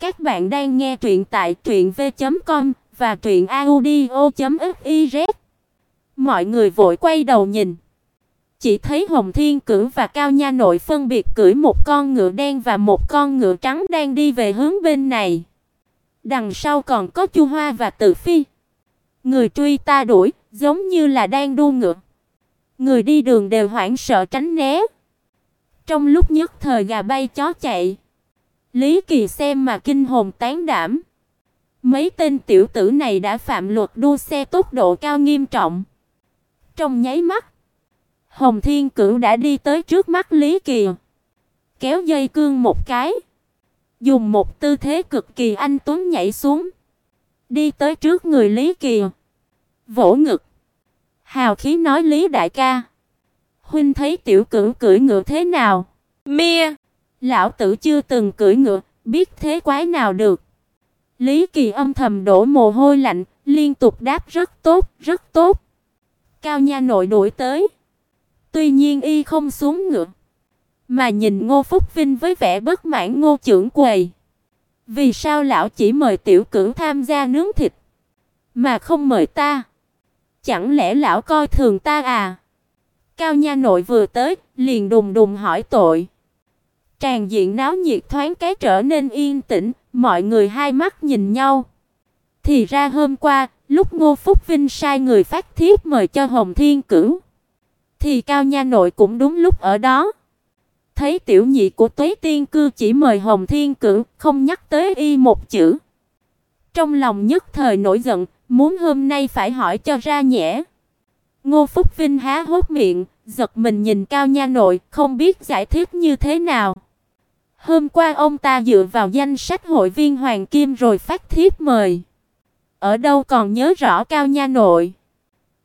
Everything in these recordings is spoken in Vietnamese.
Các bạn đang nghe truyện tại truyệnv.com và truyệnaudio.fiz. Mọi người vội quay đầu nhìn, chỉ thấy Hồng Thiên Cửu và Cao Nha Nội phân biệt cưỡi một con ngựa đen và một con ngựa trắng đang đi về hướng bên này. Đằng sau còn có Chu Hoa và tử Phi. Người truy ta đuổi, giống như là đang đua ngựa. Người đi đường đều hoảng sợ tránh né. Trong lúc nhất thời gà bay chó chạy, Lý Kỳ xem mà kinh hồn tán đảm. Mấy tên tiểu tử này đã phạm luật đua xe tốc độ cao nghiêm trọng. Trong nháy mắt, Hồng Thiên Cửu đã đi tới trước mắt Lý Kỳ, kéo dây cương một cái, dùng một tư thế cực kỳ anh tuấn nhảy xuống, đi tới trước người Lý Kỳ, vỗ ngực, hào khí nói Lý đại ca, huynh thấy tiểu cửu cưỡi ngựa thế nào? Mia, lão tử chưa từng cưỡi ngựa, biết thế quái nào được. Lý Kỳ âm thầm đổ mồ hôi lạnh, liên tục đáp rất tốt, rất tốt. Cao nha nội đuổi tới. Tuy nhiên y không xuống ngựa, mà nhìn Ngô Phúc Vinh với vẻ bất mãn Ngô trưởng quầy. Vì sao lão chỉ mời tiểu cửu tham gia nướng thịt, mà không mời ta? Chẳng lẽ lão coi thường ta à? Cao nha nội vừa tới, liền đùng đùng hỏi tội. Tràn diện náo nhiệt thoáng cái trở nên yên tĩnh, mọi người hai mắt nhìn nhau. Thì ra hôm qua, lúc Ngô Phúc Vinh sai người phát thiếp mời cho Hồng Thiên Cửu, thì Cao Nha Nội cũng đúng lúc ở đó. Thấy tiểu nhị của Tuế Tiên cư chỉ mời Hồng Thiên Cửu, không nhắc tới y một chữ. Trong lòng nhất thời nổi giận, muốn hôm nay phải hỏi cho ra nhẽ. Ngô Phúc Vinh há hốc miệng, giật mình nhìn Cao Nha Nội, không biết giải thích như thế nào. Hôm qua ông ta dựa vào danh sách hội viên hoàng kim rồi phát thiếp mời. Ở đâu còn nhớ rõ Cao Nha Nội.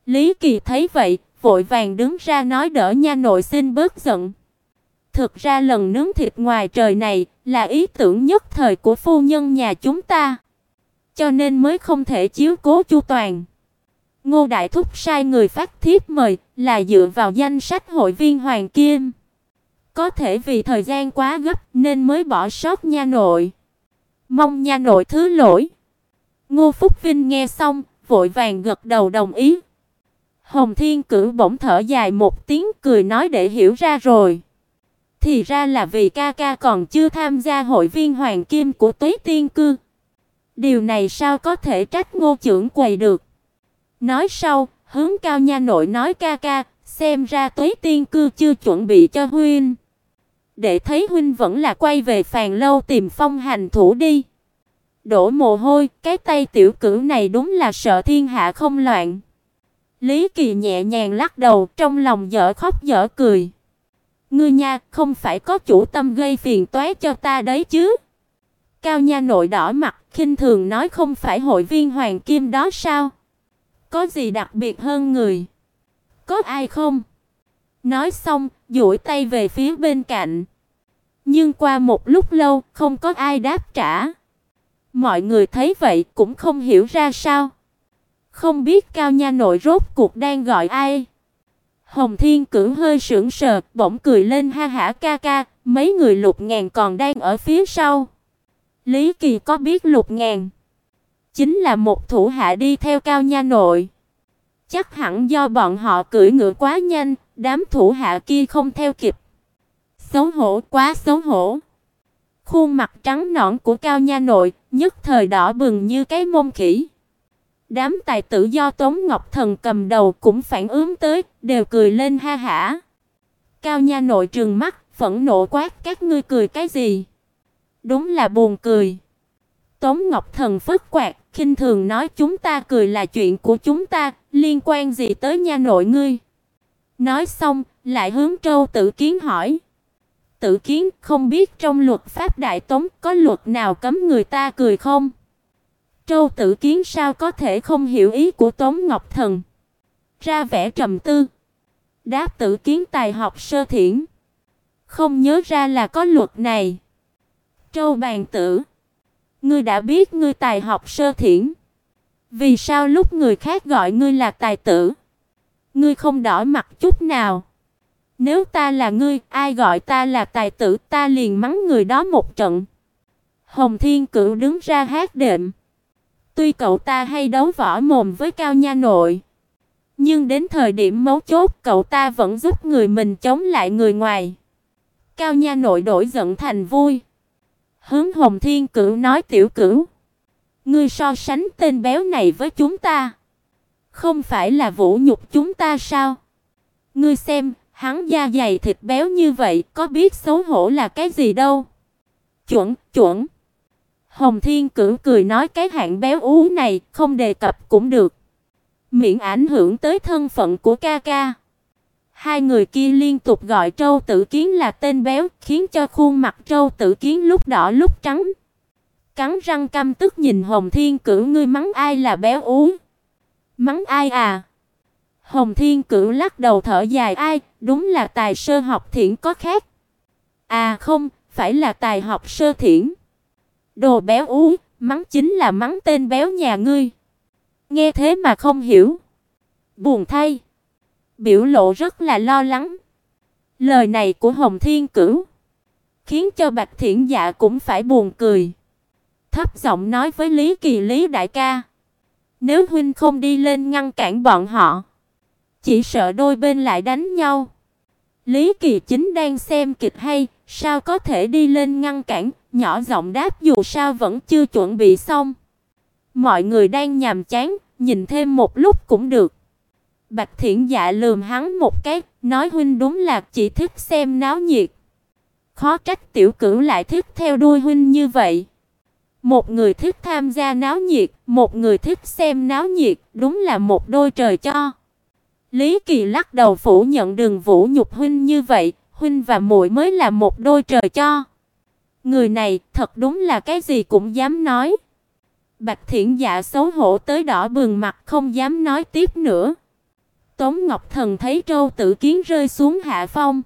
Lý Kỳ thấy vậy, vội vàng đứng ra nói đỡ Nha Nội xin bớt giận. Thực ra lần nướng thịt ngoài trời này là ý tưởng nhất thời của phu nhân nhà chúng ta, cho nên mới không thể chiếu cố chu toàn. Ngô Đại Thúc sai người phát thiếp mời là dựa vào danh sách hội viên hoàng kim. Có thể vì thời gian quá gấp nên mới bỏ sót nha nội. Mong nha nội thứ lỗi. Ngô Phúc Vinh nghe xong, vội vàng gật đầu đồng ý. Hồng Thiên Cửu bỗng thở dài một tiếng cười nói để hiểu ra rồi. Thì ra là vì ca ca còn chưa tham gia hội viên hoàng kim của Tuế Tiên cư. Điều này sao có thể trách Ngô trưởng quầy được. Nói sau, hướng cao nha nội nói ca ca, xem ra Tuế Tiên cư chưa chuẩn bị cho huynh. Để thấy huynh vẫn là quay về phàn lâu tìm phong hành thủ đi. Đổ mồ hôi, cái tay tiểu cửu này đúng là sợ thiên hạ không loạn. Lý Kỳ nhẹ nhàng lắc đầu, trong lòng dở khóc dở cười. Ngươi nha, không phải có chủ tâm gây phiền toái cho ta đấy chứ? Cao nha nội đỏ mặt, khinh thường nói không phải hội viên hoàng kim đó sao? Có gì đặc biệt hơn người? Có ai không? Nói xong, duỗi tay về phía bên cạnh. Nhưng qua một lúc lâu, không có ai đáp trả. Mọi người thấy vậy cũng không hiểu ra sao. Không biết Cao Nha nội rốt cuộc đang gọi ai. Hồng Thiên Cửu hơi sững sờ, bỗng cười lên ha hả ca ca, mấy người Lục Ngàn còn đang ở phía sau. Lý Kỳ có biết Lục Ngàn chính là một thủ hạ đi theo Cao Nha nội. Chắc hẳn do bọn họ cưỡi ngựa quá nhanh, đám thủ hạ kia không theo kịp. Xấu hổ quá xấu hổ. Khuôn mặt trắng nõn của Cao Nha nội nhất thời đỏ bừng như cái mông khỉ. Đám tài tử do Tống Ngọc Thần cầm đầu cũng phản ứng tới, đều cười lên ha hả. Cao Nha nội trừng mắt, phẫn nộ quát các ngươi cười cái gì? Đúng là buồn cười. Tống Ngọc Thần phất quạt, khinh thường nói chúng ta cười là chuyện của chúng ta, liên quan gì tới nha nội ngươi? Nói xong, lại hướng Trâu Tử Kiến hỏi. Tử Kiến, không biết trong luật pháp Đại Tống có luật nào cấm người ta cười không? Trâu Tử Kiến sao có thể không hiểu ý của Tống Ngọc Thần? Ra vẻ trầm tư. Đáp Tử Kiến tài học sơ thiển, không nhớ ra là có luật này. Trâu Bàn Tử, ngươi đã biết ngươi tài học sơ thiển, vì sao lúc người khác gọi ngươi là tài tử, ngươi không đỏ mặt chút nào? Nếu ta là ngươi, ai gọi ta là tài tử, ta liền mắng người đó một trận. Hồng Thiên Cửu đứng ra hát đệm. Tuy cậu ta hay đấu võ mồm với Cao Nha Nội, nhưng đến thời điểm mấu chốt cậu ta vẫn giúp người mình chống lại người ngoài. Cao Nha Nội đổi giận thành vui. Hướng Hồng Thiên Cửu nói tiểu cửu, ngươi so sánh tên béo này với chúng ta, không phải là vũ nhục chúng ta sao? Ngươi xem, hắn da dày thịt béo như vậy, có biết xấu hổ là cái gì đâu? Chuẩn, chuẩn. Hồng Thiên Cửu cười nói cái hạng béo ú này không đề cập cũng được, miễn ảnh hưởng tới thân phận của ca ca. Hai người kia liên tục gọi Trâu Tử Kiến là tên béo, khiến cho khuôn mặt Trâu Tử Kiến lúc đỏ lúc trắng. Cắn răng căm tức nhìn Hồng Thiên Cửu ngươi mắng ai là béo ú? Mắng ai à? Hồng Thiên Cửu lắc đầu thở dài ai, đúng là tài sơ học thiển có khác. À không, phải là tài học sơ thiển. Đồ béo ú, mắng chính là mắng tên béo nhà ngươi. Nghe thế mà không hiểu. Buồn thay. Biểu lộ rất là lo lắng. Lời này của Hồng Thiên Cửu khiến cho Bạch Thiển Dạ cũng phải buồn cười. Thấp giọng nói với Lý Kỳ Lý đại ca, nếu huynh không đi lên ngăn cản bọn họ, chỉ sợ đôi bên lại đánh nhau. Lý Kỳ chính đang xem kịch hay, sao có thể đi lên ngăn cản, nhỏ giọng đáp dù sao vẫn chưa chuẩn bị xong. Mọi người đang nhàm chán, nhìn thêm một lúc cũng được. Bạch Thiển Dạ lườm hắn một cái, nói huynh đúng là chỉ thích xem náo nhiệt. Khó trách tiểu cửu lại thích theo đuôi huynh như vậy. Một người thích tham gia náo nhiệt, một người thích xem náo nhiệt, đúng là một đôi trời cho. Lý Kỳ lắc đầu phủ nhận đường vũ nhục huynh như vậy, huynh và muội mới là một đôi trời cho. Người này thật đúng là cái gì cũng dám nói. Bạch Thiển Dạ xấu hổ tới đỏ bừng mặt không dám nói tiếp nữa. Tống Ngọc Thần thấy Trâu Tử Kiến rơi xuống hạ phong,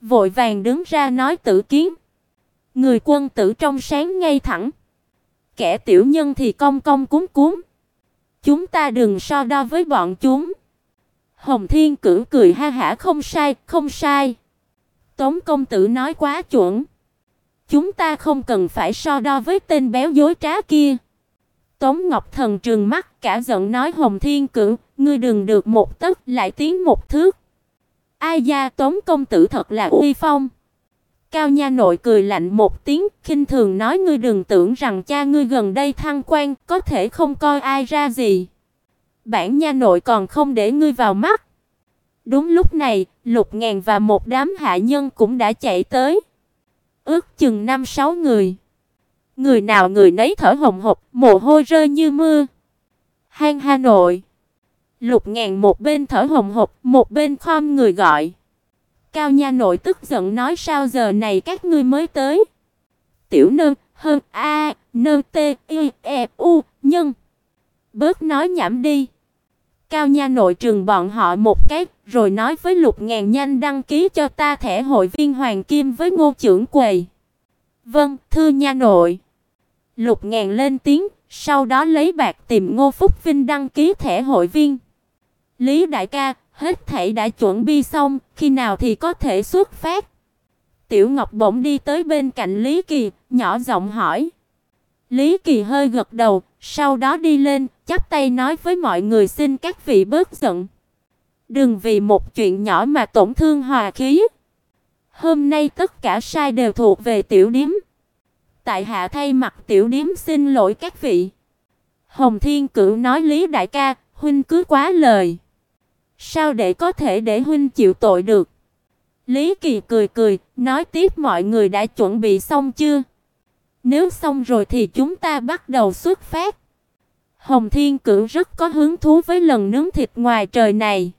vội vàng đứng ra nói Tử Kiến, người quân tử trong sáng ngay thẳng, kẻ tiểu nhân thì cong cong cúm cúm. Chúng ta đừng so đo với bọn chúng. Hồng Thiên Cửu cười ha hả không sai, không sai. Tống công tử nói quá chuẩn. Chúng ta không cần phải so đo với tên béo dối trá kia. Tống Ngọc Thần trừng mắt cả giận nói Hồng Thiên Cửu, ngươi đừng được một tấc lại tiến một thước. Ai da Tống công tử thật là uy phong. Cao nha nội cười lạnh một tiếng, khinh thường nói ngươi đừng tưởng rằng cha ngươi gần đây thăng quan, có thể không coi ai ra gì. Bản nha nội còn không để ngươi vào mắt. Đúng lúc này, Lục Ngàn và một đám hạ nhân cũng đã chạy tới. Ước chừng năm sáu người. Người nào người nấy thở hồng hộc, mồ hôi rơi như mưa. Hang Hà Nội. Lục Ngàn một bên thở hồng hộc, một bên khom người gọi. Cao nha nội tức giận nói sao giờ này các ngươi mới tới? Tiểu nương, hơn a, nơ t i e u, nhân. Bớt nói nhảm đi. Cao nha nội trừng bọn họ một cái, rồi nói với Lục Ngàn nhanh đăng ký cho ta thẻ hội viên hoàng kim với Ngô trưởng quầy. Vâng, thưa nha nội. Lục Ngàn lên tiếng, sau đó lấy bạc tìm Ngô Phúc Vinh đăng ký thẻ hội viên. Lý đại ca, hết thảy đã chuẩn bị xong, khi nào thì có thể xuất phát? Tiểu Ngọc bỗng đi tới bên cạnh Lý Kỳ, nhỏ giọng hỏi. Lý Kỳ hơi gật đầu, sau đó đi lên, chắp tay nói với mọi người xin các vị bớt giận. Đừng vì một chuyện nhỏ mà tổn thương hòa khí. Hôm nay tất cả sai đều thuộc về tiểu điếm. Tại hạ thay mặt tiểu điếm xin lỗi các vị. Hồng Thiên Cửu nói Lý đại ca, huynh cứ quá lời. Sao để có thể để huynh chịu tội được? Lý Kỳ cười cười, nói tiếp mọi người đã chuẩn bị xong chưa? Nếu xong rồi thì chúng ta bắt đầu xuất phát. Hồng Thiên Cửu rất có hứng thú với lần nướng thịt ngoài trời này.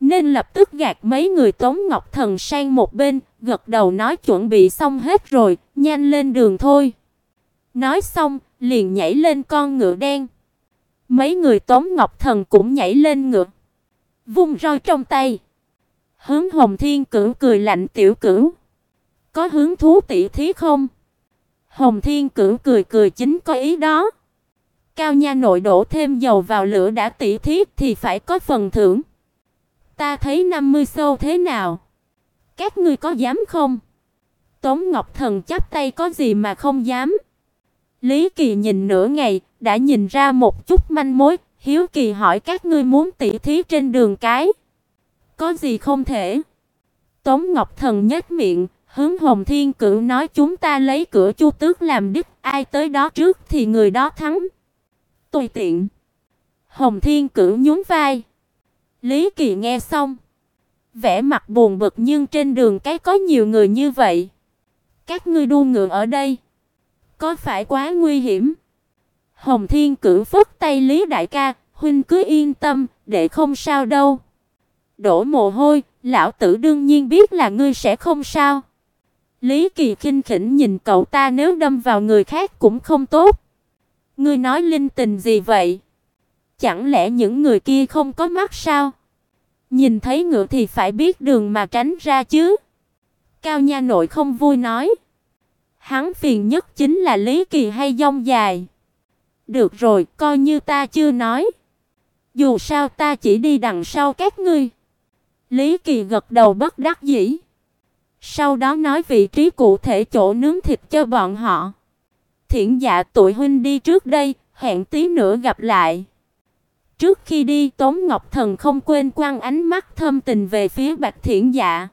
Nên lập tức gạt mấy người Tống Ngọc Thần sang một bên, gật đầu nói chuẩn bị xong hết rồi, nhanh lên đường thôi. Nói xong, liền nhảy lên con ngựa đen. Mấy người Tống Ngọc Thần cũng nhảy lên ngựa, vung roi trong tay. Hướng Hồng Thiên Cửu cười lạnh tiểu cửu, có hướng thú tỷ thí không? Hồng Thiên Cửu cười cười chính có ý đó. Cao nha nội đổ thêm dầu vào lửa đã tỷ thí thì phải có phần thưởng. Ta thấy 50 sâu thế nào? Các ngươi có dám không? Tống Ngọc Thần chắp tay có gì mà không dám? Lý Kỳ nhìn nửa ngày, đã nhìn ra một chút manh mối, hiếu kỳ hỏi các ngươi muốn tỉ thí trên đường cái. Có gì không thể? Tống Ngọc Thần nhếch miệng, hướng Hồng Thiên Cửu nói chúng ta lấy cửa Chu Tước làm đích, ai tới đó trước thì người đó thắng. Tùy tiện. Hồng Thiên Cửu nhún vai. Lý Kỳ nghe xong, vẻ mặt buồn bực nhưng trên đường cái có nhiều người như vậy. Các ngươi đua ngựa ở đây, có phải quá nguy hiểm? Hồng Thiên Cửu phất tay Lý đại ca, huynh cứ yên tâm, để không sao đâu. Đổ mồ hôi, lão tử đương nhiên biết là ngươi sẽ không sao. Lý Kỳ khinh khỉnh nhìn cậu ta nếu đâm vào người khác cũng không tốt. Ngươi nói linh tình gì vậy? Chẳng lẽ những người kia không có mắt sao? Nhìn thấy ngựa thì phải biết đường mà tránh ra chứ. Cao nha nội không vui nói. Hắn phiền nhất chính là Lý Kỳ hay dông dài. Được rồi, coi như ta chưa nói. Dù sao ta chỉ đi đằng sau các ngươi. Lý Kỳ gật đầu bất đắc dĩ. Sau đó nói vị trí cụ thể chỗ nướng thịt cho bọn họ. Thiển dạ tụi huynh đi trước đây, hẹn tí nữa gặp lại. Trước khi đi, Tống Ngọc Thần không quên quăng ánh mắt thâm tình về phía Bạch Thiển Dạ.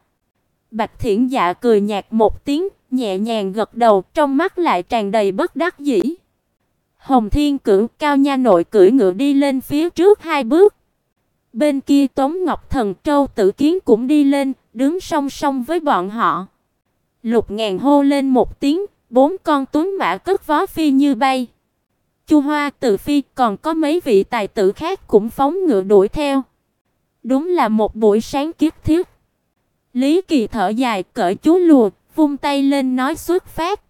Bạch Thiển Dạ cười nhạt một tiếng, nhẹ nhàng gật đầu, trong mắt lại tràn đầy bất đắc dĩ. Hồng Thiên Cửu cao nha nội cưỡi ngựa đi lên phía trước hai bước. Bên kia Tống Ngọc Thần Châu Tử Kiến cũng đi lên, đứng song song với bọn họ. Lục Ngàn hô lên một tiếng, bốn con tuấn mã cất vó phi như bay. Chu Hoa, Từ Phi, còn có mấy vị tài tử khác cũng phóng ngựa đuổi theo. Đúng là một buổi sáng kiếp thiết. Lý Kỳ thở dài, cởi chú lùa, vung tay lên nói xuất phát.